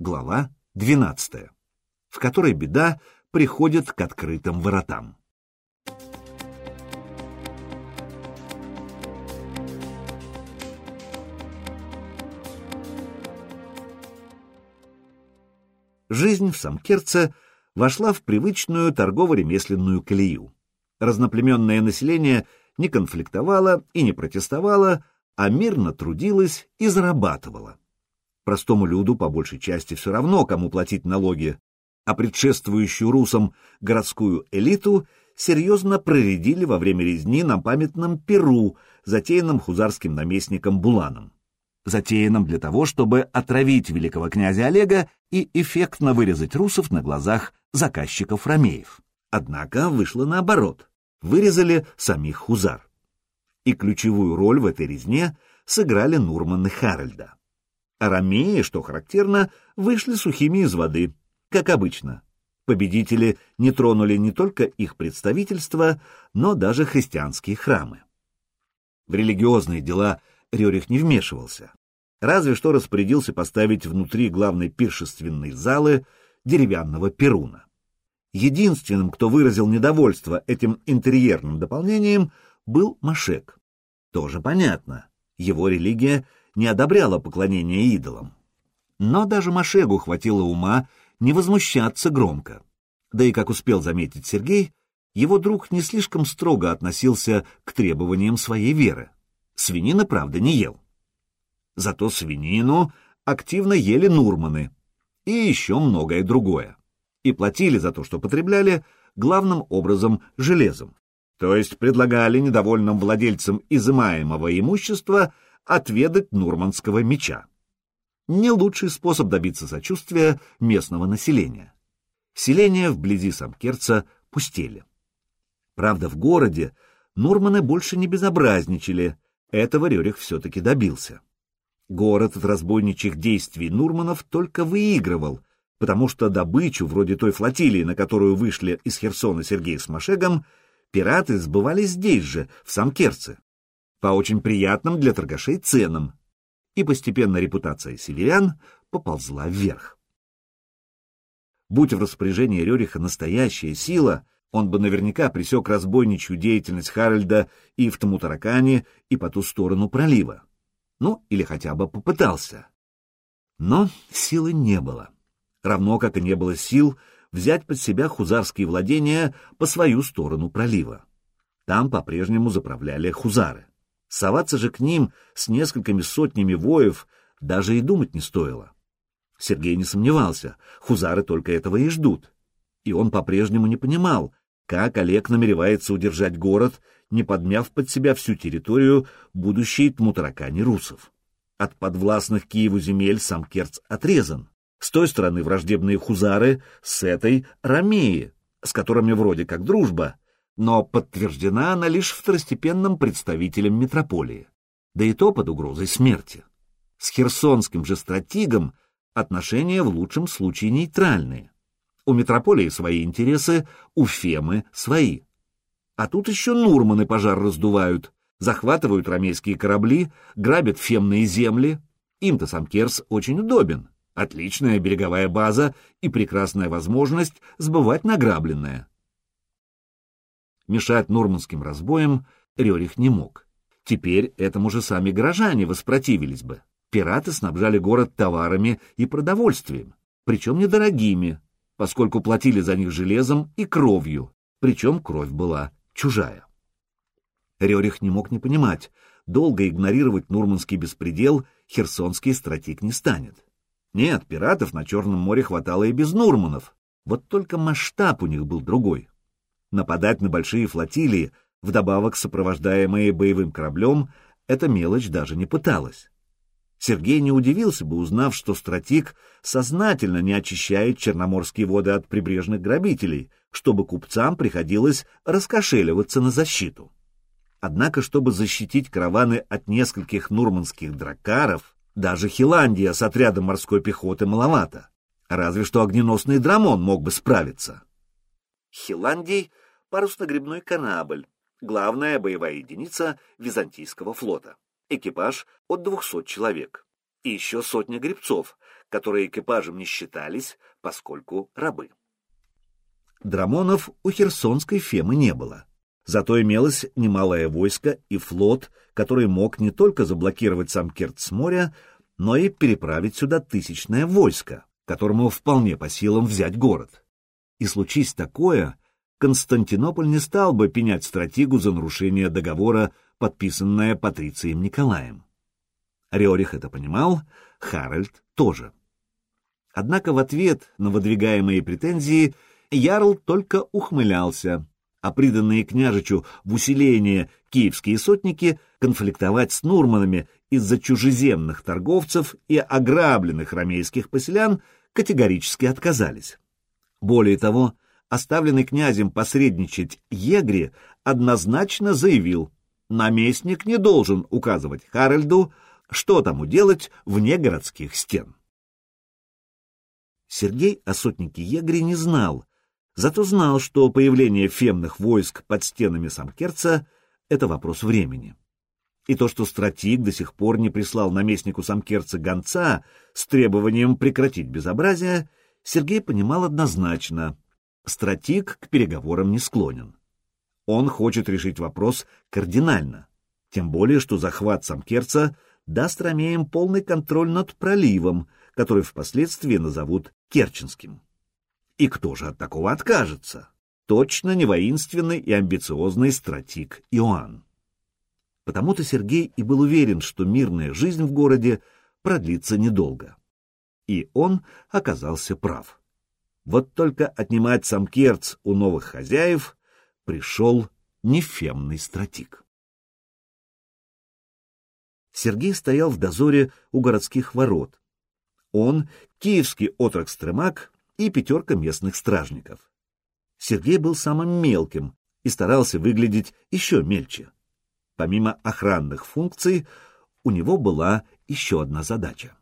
Глава 12, в которой беда приходит к открытым воротам. Жизнь в Самкерце вошла в привычную торгово-ремесленную колею. Разноплеменное население не конфликтовало и не протестовало, а мирно трудилось и зарабатывало. Простому люду по большей части все равно, кому платить налоги, а предшествующую русам городскую элиту серьезно проредили во время резни на памятном Перу, затеянном хузарским наместником Буланом. Затеянном для того, чтобы отравить великого князя Олега и эффектно вырезать русов на глазах заказчиков ромеев. Однако вышло наоборот. Вырезали самих хузар. И ключевую роль в этой резне сыграли Нурманы Харальда. А ромеи, что характерно, вышли сухими из воды, как обычно. Победители не тронули не только их представительство, но даже христианские храмы. В религиозные дела Рерих не вмешивался, разве что распорядился поставить внутри главной пиршественной залы деревянного перуна. Единственным, кто выразил недовольство этим интерьерным дополнением, был Машек. Тоже понятно, его религия не одобряла поклонение идолам. Но даже Машегу хватило ума не возмущаться громко. Да и, как успел заметить Сергей, его друг не слишком строго относился к требованиям своей веры. Свинина, правда, не ел. Зато свинину активно ели нурманы и еще многое другое. И платили за то, что потребляли, главным образом железом. То есть предлагали недовольным владельцам изымаемого имущества отведать нурманского меча. Не лучший способ добиться сочувствия местного населения. Селения вблизи Самкерца пустели. Правда, в городе нурманы больше не безобразничали, этого Рерих все-таки добился. Город от разбойничьих действий Нурманов только выигрывал, потому что добычу, вроде той флотилии, на которую вышли из Херсона Сергей с Машегом, пираты сбывали здесь же, в Самкерце по очень приятным для торгашей ценам, и постепенно репутация северян поползла вверх. Будь в распоряжении Рериха настоящая сила, он бы наверняка пресек разбойничью деятельность Харальда и в Тамутаракане, и по ту сторону пролива. Ну, или хотя бы попытался. Но силы не было. Равно как и не было сил взять под себя хузарские владения по свою сторону пролива. Там по-прежнему заправляли хузары. Соваться же к ним с несколькими сотнями воев даже и думать не стоило. Сергей не сомневался, хузары только этого и ждут. И он по-прежнему не понимал, как Олег намеревается удержать город, не подмяв под себя всю территорию будущей тмутаракани русов. От подвластных Киеву земель сам Керц отрезан. С той стороны враждебные хузары, с этой — ромеи, с которыми вроде как дружба, но подтверждена она лишь второстепенным представителем метрополии, да и то под угрозой смерти. С херсонским же стратегом отношения в лучшем случае нейтральные. У метрополии свои интересы, у Фемы свои. А тут еще Нурманы пожар раздувают, захватывают ромейские корабли, грабят фемные земли. Им-то сам Керс очень удобен. Отличная береговая база и прекрасная возможность сбывать награбленное. Мешать нурманским разбоям Рерих не мог. Теперь этому же сами горожане воспротивились бы. Пираты снабжали город товарами и продовольствием, причем недорогими, поскольку платили за них железом и кровью, причем кровь была чужая. Рерих не мог не понимать, долго игнорировать нурманский беспредел херсонский стратег не станет. Нет, пиратов на Черном море хватало и без нурманов, вот только масштаб у них был другой нападать на большие флотилии, вдобавок сопровождаемые боевым кораблем, эта мелочь даже не пыталась. Сергей не удивился бы, узнав, что стратик сознательно не очищает черноморские воды от прибрежных грабителей, чтобы купцам приходилось раскошеливаться на защиту. Однако, чтобы защитить караваны от нескольких нурманских дракаров, даже Хиландия с отрядом морской пехоты маловато. Разве что огненосный драмон мог бы справиться. Хиландий парусно-гребной корабль, главная боевая единица Византийского флота. Экипаж от 200 человек. и еще сотня гребцов, которые экипажем не считались, поскольку рабы. Драмонов у Херсонской Фемы не было. Зато имелось немалое войско и флот, который мог не только заблокировать сам Керт с моря, но и переправить сюда тысячное войско, которому вполне по силам взять город. И случись такое, Константинополь не стал бы пенять стратегу за нарушение договора, подписанное Патрицием Николаем. Риорих это понимал, Харальд тоже. Однако в ответ на выдвигаемые претензии Ярл только ухмылялся, а приданные княжичу в усиление киевские сотники конфликтовать с Нурманами из-за чужеземных торговцев и ограбленных ромейских поселян категорически отказались. Более того, оставленный князем посредничать Егри однозначно заявил, наместник не должен указывать Харальду, что тому делать вне городских стен. Сергей о сотнике Егри не знал, Зато знал, что появление фемных войск под стенами Самкерца — это вопрос времени. И то, что стратик до сих пор не прислал наместнику Самкерца гонца с требованием прекратить безобразие, Сергей понимал однозначно. Стратик к переговорам не склонен. Он хочет решить вопрос кардинально, тем более, что захват Самкерца даст ромеям полный контроль над проливом, который впоследствии назовут Керченским. И кто же от такого откажется? Точно не воинственный и амбициозный стратик Иоанн. Потому-то Сергей и был уверен, что мирная жизнь в городе продлится недолго. И он оказался прав. Вот только отнимать сам Керц у новых хозяев пришел нефемный стратик. Сергей стоял в дозоре у городских ворот. Он, киевский отрок-стремак, и пятерка местных стражников. Сергей был самым мелким и старался выглядеть еще мельче. Помимо охранных функций, у него была еще одна задача.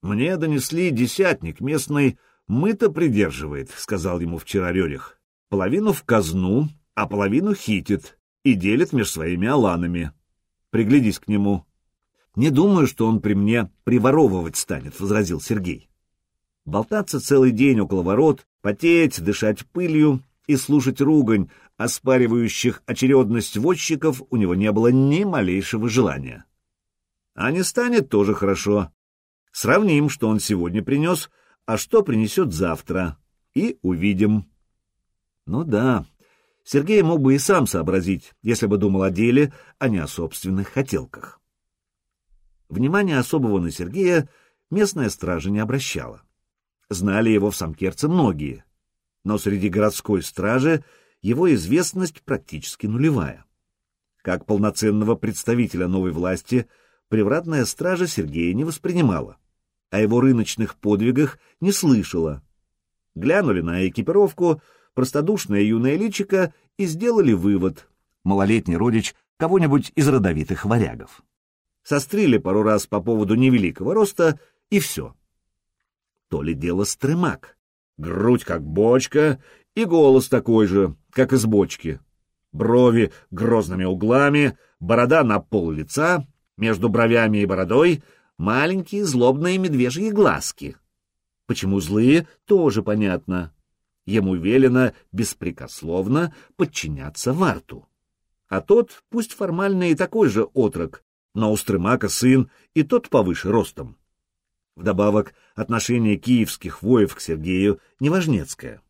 «Мне донесли десятник местный, мы-то придерживает», — сказал ему вчера Рерих. «Половину в казну, а половину хитит и делит между своими аланами. Приглядись к нему». «Не думаю, что он при мне приворовывать станет», — возразил Сергей. Болтаться целый день около ворот, потеть, дышать пылью и слушать ругань оспаривающих очередность возчиков у него не было ни малейшего желания. А не станет тоже хорошо. Сравним, что он сегодня принес, а что принесет завтра, и увидим. Ну да, Сергей мог бы и сам сообразить, если бы думал о деле, а не о собственных хотелках. Внимание особого на Сергея местная стража не обращала. Знали его в Самкерце многие, но среди городской стражи его известность практически нулевая. Как полноценного представителя новой власти привратная стража Сергея не воспринимала, о его рыночных подвигах не слышала. Глянули на экипировку, простодушное юное личико и сделали вывод — малолетний родич кого-нибудь из родовитых варягов. Сострили пару раз по поводу невеликого роста, и все — то ли дело стремак. Грудь как бочка и голос такой же, как из бочки. Брови грозными углами, борода на пол лица, между бровями и бородой маленькие злобные медвежьи глазки. Почему злые, тоже понятно. Ему велено беспрекословно подчиняться Варту. А тот, пусть формально и такой же отрок, но у Стремака сын и тот повыше ростом. Вдобавок, отношение киевских воев к Сергею неважнецкое.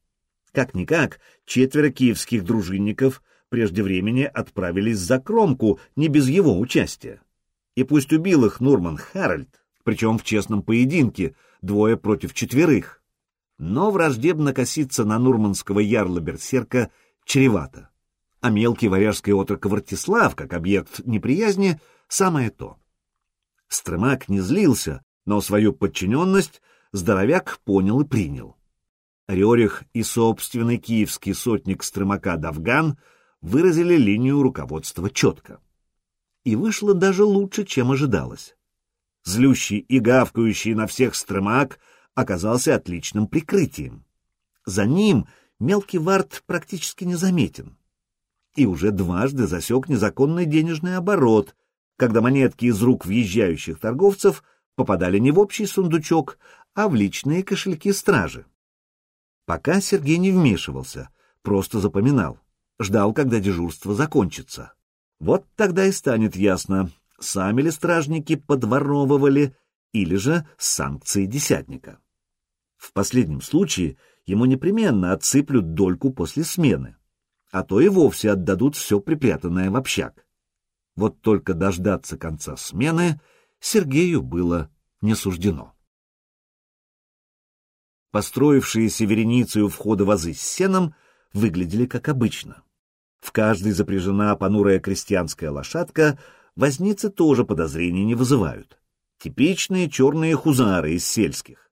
Как-никак, четверо киевских дружинников прежде времени отправились за кромку не без его участия. И пусть убил их Нурман Харальд, причем в честном поединке, двое против четверых. Но враждебно коситься на нурманского ярла Берсерка чревато. А мелкий варяжский отрок Вартислав, как объект неприязни, самое то. Стремак не злился, но свою подчиненность здоровяк понял и принял. Рерих и собственный киевский сотник Стремака Давган выразили линию руководства четко. И вышло даже лучше, чем ожидалось. Злющий и гавкающий на всех Стремак оказался отличным прикрытием. За ним мелкий вард практически незаметен. И уже дважды засек незаконный денежный оборот, когда монетки из рук въезжающих торговцев попадали не в общий сундучок, а в личные кошельки стражи. Пока Сергей не вмешивался, просто запоминал, ждал, когда дежурство закончится. Вот тогда и станет ясно, сами ли стражники подворовывали или же с санкцией десятника. В последнем случае ему непременно отсыплют дольку после смены, а то и вовсе отдадут все припрятанное в общак. Вот только дождаться конца смены Сергею было не суждено. Построившиеся вереницей у входа вазы с сеном выглядели как обычно. В каждой запряжена понурая крестьянская лошадка, возницы тоже подозрений не вызывают. Типичные черные хузары из сельских.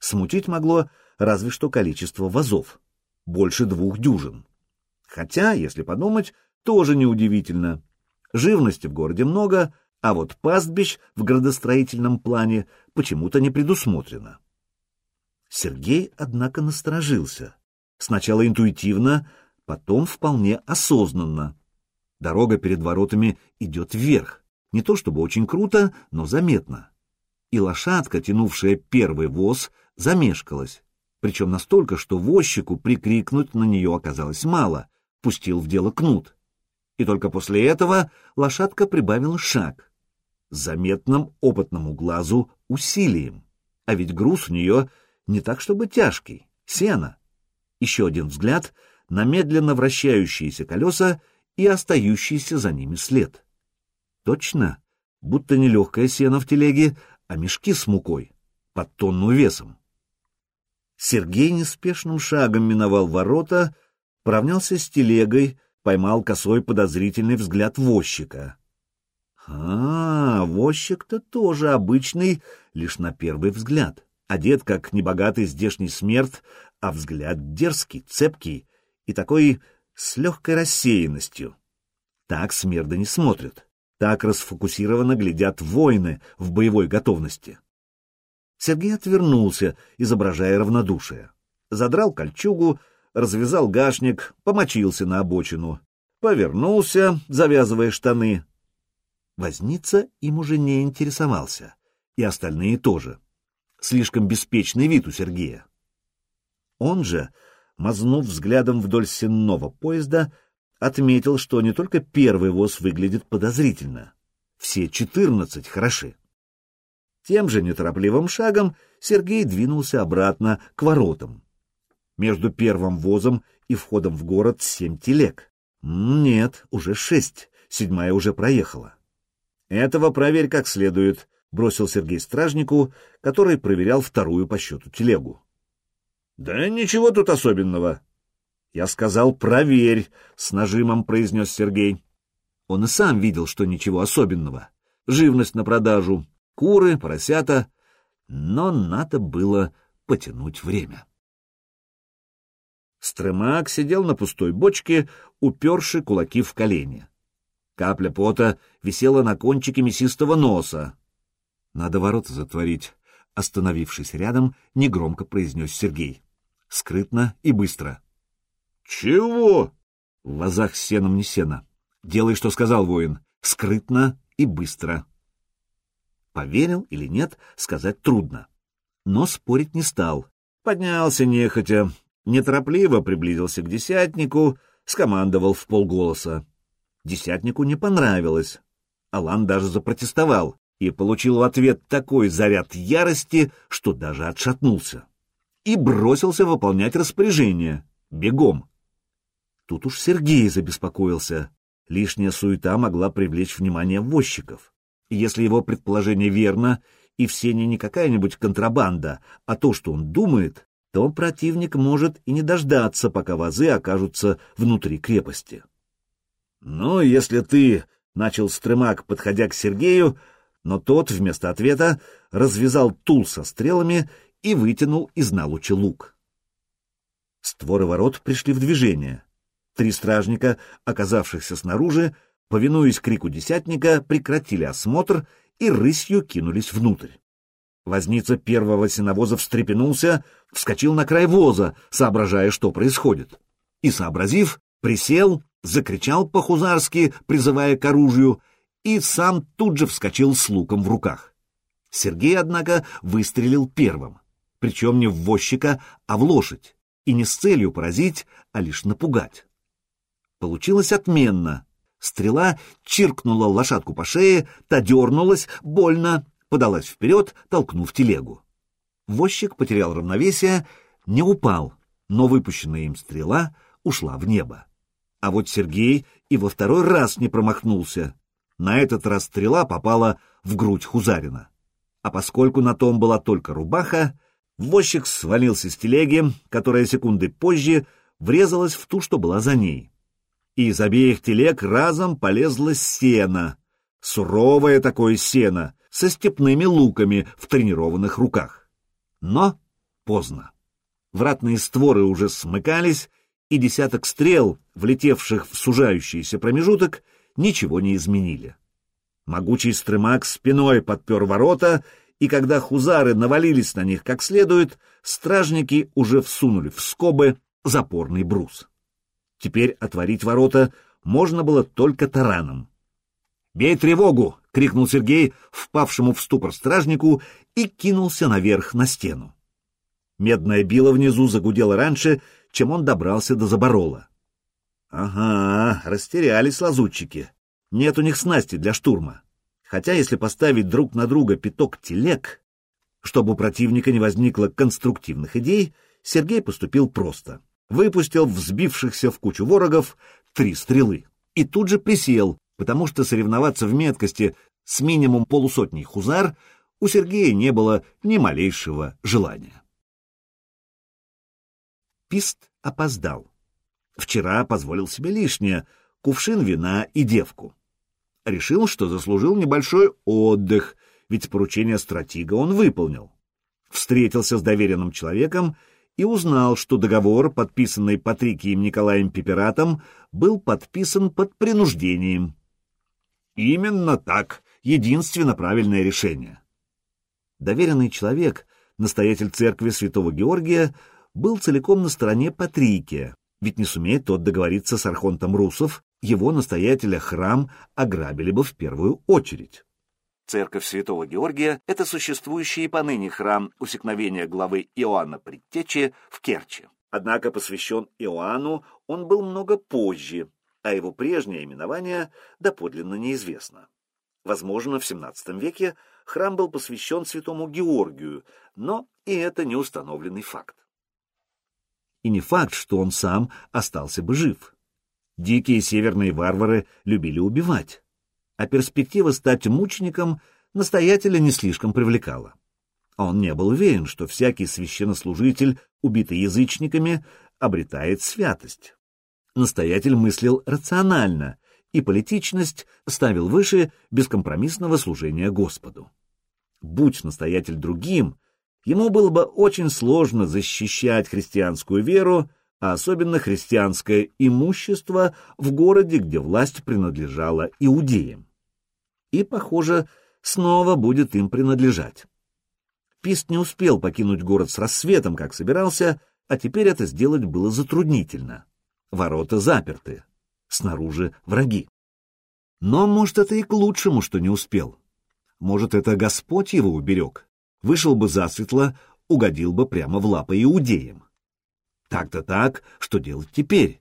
Смутить могло разве что количество вазов. Больше двух дюжин. Хотя, если подумать, тоже неудивительно. Живности в городе много, а вот пастбищ в градостроительном плане почему-то не предусмотрено. Сергей, однако, насторожился. Сначала интуитивно, потом вполне осознанно. Дорога перед воротами идет вверх. Не то чтобы очень круто, но заметно. И лошадка, тянувшая первый воз, замешкалась. Причем настолько, что возчику прикрикнуть на нее оказалось мало, пустил в дело кнут. И только после этого лошадка прибавила шаг. Заметным опытному глазу усилием. А ведь груз у нее не так чтобы тяжкий, сено. Еще один взгляд на медленно вращающиеся колеса и остающийся за ними след. Точно, будто не легкое сено в телеге, а мешки с мукой, под тонну весом. Сергей неспешным шагом миновал ворота, поравнялся с телегой, поймал косой подозрительный взгляд возчика. А, возчик-то тоже обычный, лишь на первый взгляд одет как небогатый здешний смерть, а взгляд дерзкий, цепкий и такой с легкой рассеянностью. Так смерды не смотрят, так расфокусированно глядят воины в боевой готовности. Сергей отвернулся, изображая равнодушие. Задрал кольчугу, развязал гашник, помочился на обочину. Повернулся, завязывая штаны. Возница им уже не интересовался, и остальные тоже. Слишком беспечный вид у Сергея. Он же, мазнув взглядом вдоль сенного поезда, отметил, что не только первый воз выглядит подозрительно. Все четырнадцать хороши. Тем же неторопливым шагом Сергей двинулся обратно к воротам. Между первым возом и входом в город семь телег. Нет, уже шесть, седьмая уже проехала. Этого проверь как следует, — бросил Сергей стражнику, который проверял вторую по счету телегу. — Да ничего тут особенного. — Я сказал, проверь, — с нажимом произнес Сергей. Он и сам видел, что ничего особенного. Живность на продажу, куры, поросята. Но надо было потянуть время. Стремак сидел на пустой бочке, уперши кулаки в колени. Капля пота висела на кончике мясистого носа. Надо ворота затворить. Остановившись рядом, негромко произнес Сергей. Скрытно и быстро. Чего? В вазах с сеном не сено. Делай, что сказал воин. Скрытно и быстро. Поверил или нет, сказать трудно. Но спорить не стал. Поднялся нехотя, неторопливо приблизился к десятнику, скомандовал в полголоса. Десятнику не понравилось. Алан даже запротестовал и получил в ответ такой заряд ярости, что даже отшатнулся. И бросился выполнять распоряжение. Бегом. Тут уж Сергей забеспокоился. Лишняя суета могла привлечь внимание возчиков. Если его предположение верно, и все не какая-нибудь контрабанда, а то, что он думает, то противник может и не дождаться, пока вазы окажутся внутри крепости. «Ну, если ты...» — начал Стремак, подходя к Сергею, но тот вместо ответа развязал тул со стрелами и вытянул из налуча лук. Створы ворот пришли в движение. Три стражника, оказавшихся снаружи, повинуясь крику десятника, прекратили осмотр и рысью кинулись внутрь. Возница первого сеновоза встрепенулся, вскочил на край воза, соображая, что происходит. И, сообразив, присел, закричал по-хузарски, призывая к оружию, и сам тут же вскочил с луком в руках. Сергей, однако, выстрелил первым, причем не в возчика, а в лошадь, и не с целью поразить, а лишь напугать. Получилось отменно. Стрела чиркнула лошадку по шее, та дернулась, больно, подалась вперед, толкнув телегу. Возчик потерял равновесие, не упал, но выпущенная им стрела ушла в небо. А вот Сергей и во второй раз не промахнулся. На этот раз стрела попала в грудь Хузарина. А поскольку на том была только рубаха, возчик свалился с телеги, которая секунды позже врезалась в ту, что была за ней и из обеих телег разом полезло сено, суровое такое сено, со степными луками в тренированных руках. Но поздно. Вратные створы уже смыкались, и десяток стрел, влетевших в сужающийся промежуток, ничего не изменили. Могучий стрымак спиной подпер ворота, и когда хузары навалились на них как следует, стражники уже всунули в скобы запорный брус. Теперь отворить ворота можно было только тараном. «Бей тревогу!» — крикнул Сергей, впавшему в ступор стражнику, и кинулся наверх на стену. Медная била внизу загудела раньше, чем он добрался до заборола. Ага, растерялись лазутчики. Нет у них снасти для штурма. Хотя если поставить друг на друга пяток телег, чтобы у противника не возникло конструктивных идей, Сергей поступил просто выпустил взбившихся в кучу ворогов три стрелы и тут же присел, потому что соревноваться в меткости с минимум полусотней хузар у Сергея не было ни малейшего желания. Пист опоздал. Вчера позволил себе лишнее — кувшин вина и девку. Решил, что заслужил небольшой отдых, ведь поручение стратега он выполнил. Встретился с доверенным человеком и узнал, что договор, подписанный Патрикием Николаем Пиператом, был подписан под принуждением. Именно так, единственно правильное решение. Доверенный человек, настоятель церкви святого Георгия, был целиком на стороне Патрикия, ведь не сумеет тот договориться с архонтом русов, его настоятеля храм ограбили бы в первую очередь. Церковь Святого Георгия — это существующий и поныне храм усекновения главы Иоанна Предтечи в Керчи. Однако посвящен Иоанну он был много позже, а его прежнее именование доподлинно неизвестно. Возможно, в XVII веке храм был посвящен святому Георгию, но и это не установленный факт. И не факт, что он сам остался бы жив. Дикие северные варвары любили убивать а перспектива стать мучеником настоятеля не слишком привлекала. Он не был уверен, что всякий священнослужитель, убитый язычниками, обретает святость. Настоятель мыслил рационально, и политичность ставил выше бескомпромиссного служения Господу. Будь настоятель другим, ему было бы очень сложно защищать христианскую веру, а особенно христианское имущество в городе, где власть принадлежала иудеям и, похоже, снова будет им принадлежать. Пист не успел покинуть город с рассветом, как собирался, а теперь это сделать было затруднительно. Ворота заперты, снаружи враги. Но, может, это и к лучшему, что не успел. Может, это Господь его уберег. Вышел бы засветло, угодил бы прямо в лапы иудеям. Так-то так, что делать теперь?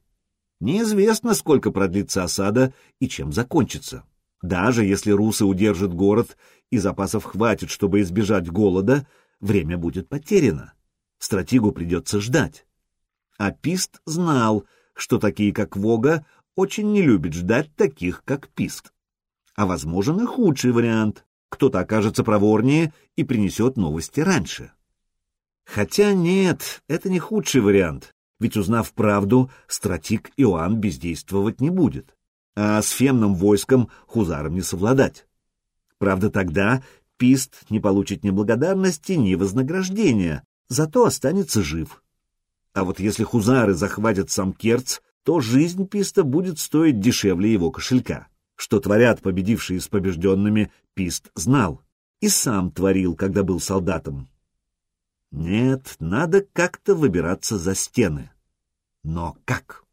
Неизвестно, сколько продлится осада и чем закончится. Даже если русы удержат город и запасов хватит, чтобы избежать голода, время будет потеряно. Стратегу придется ждать. А Пист знал, что такие, как Вога, очень не любят ждать таких, как Пист. А возможен и худший вариант. Кто-то окажется проворнее и принесет новости раньше. Хотя нет, это не худший вариант, ведь узнав правду, стратик Иоанн бездействовать не будет а с фемным войском хузарам не совладать. Правда, тогда Пист не получит ни благодарности, ни вознаграждения, зато останется жив. А вот если хузары захватят сам Керц, то жизнь Писта будет стоить дешевле его кошелька. Что творят победившие с побежденными, Пист знал. И сам творил, когда был солдатом. Нет, надо как-то выбираться за стены. Но как?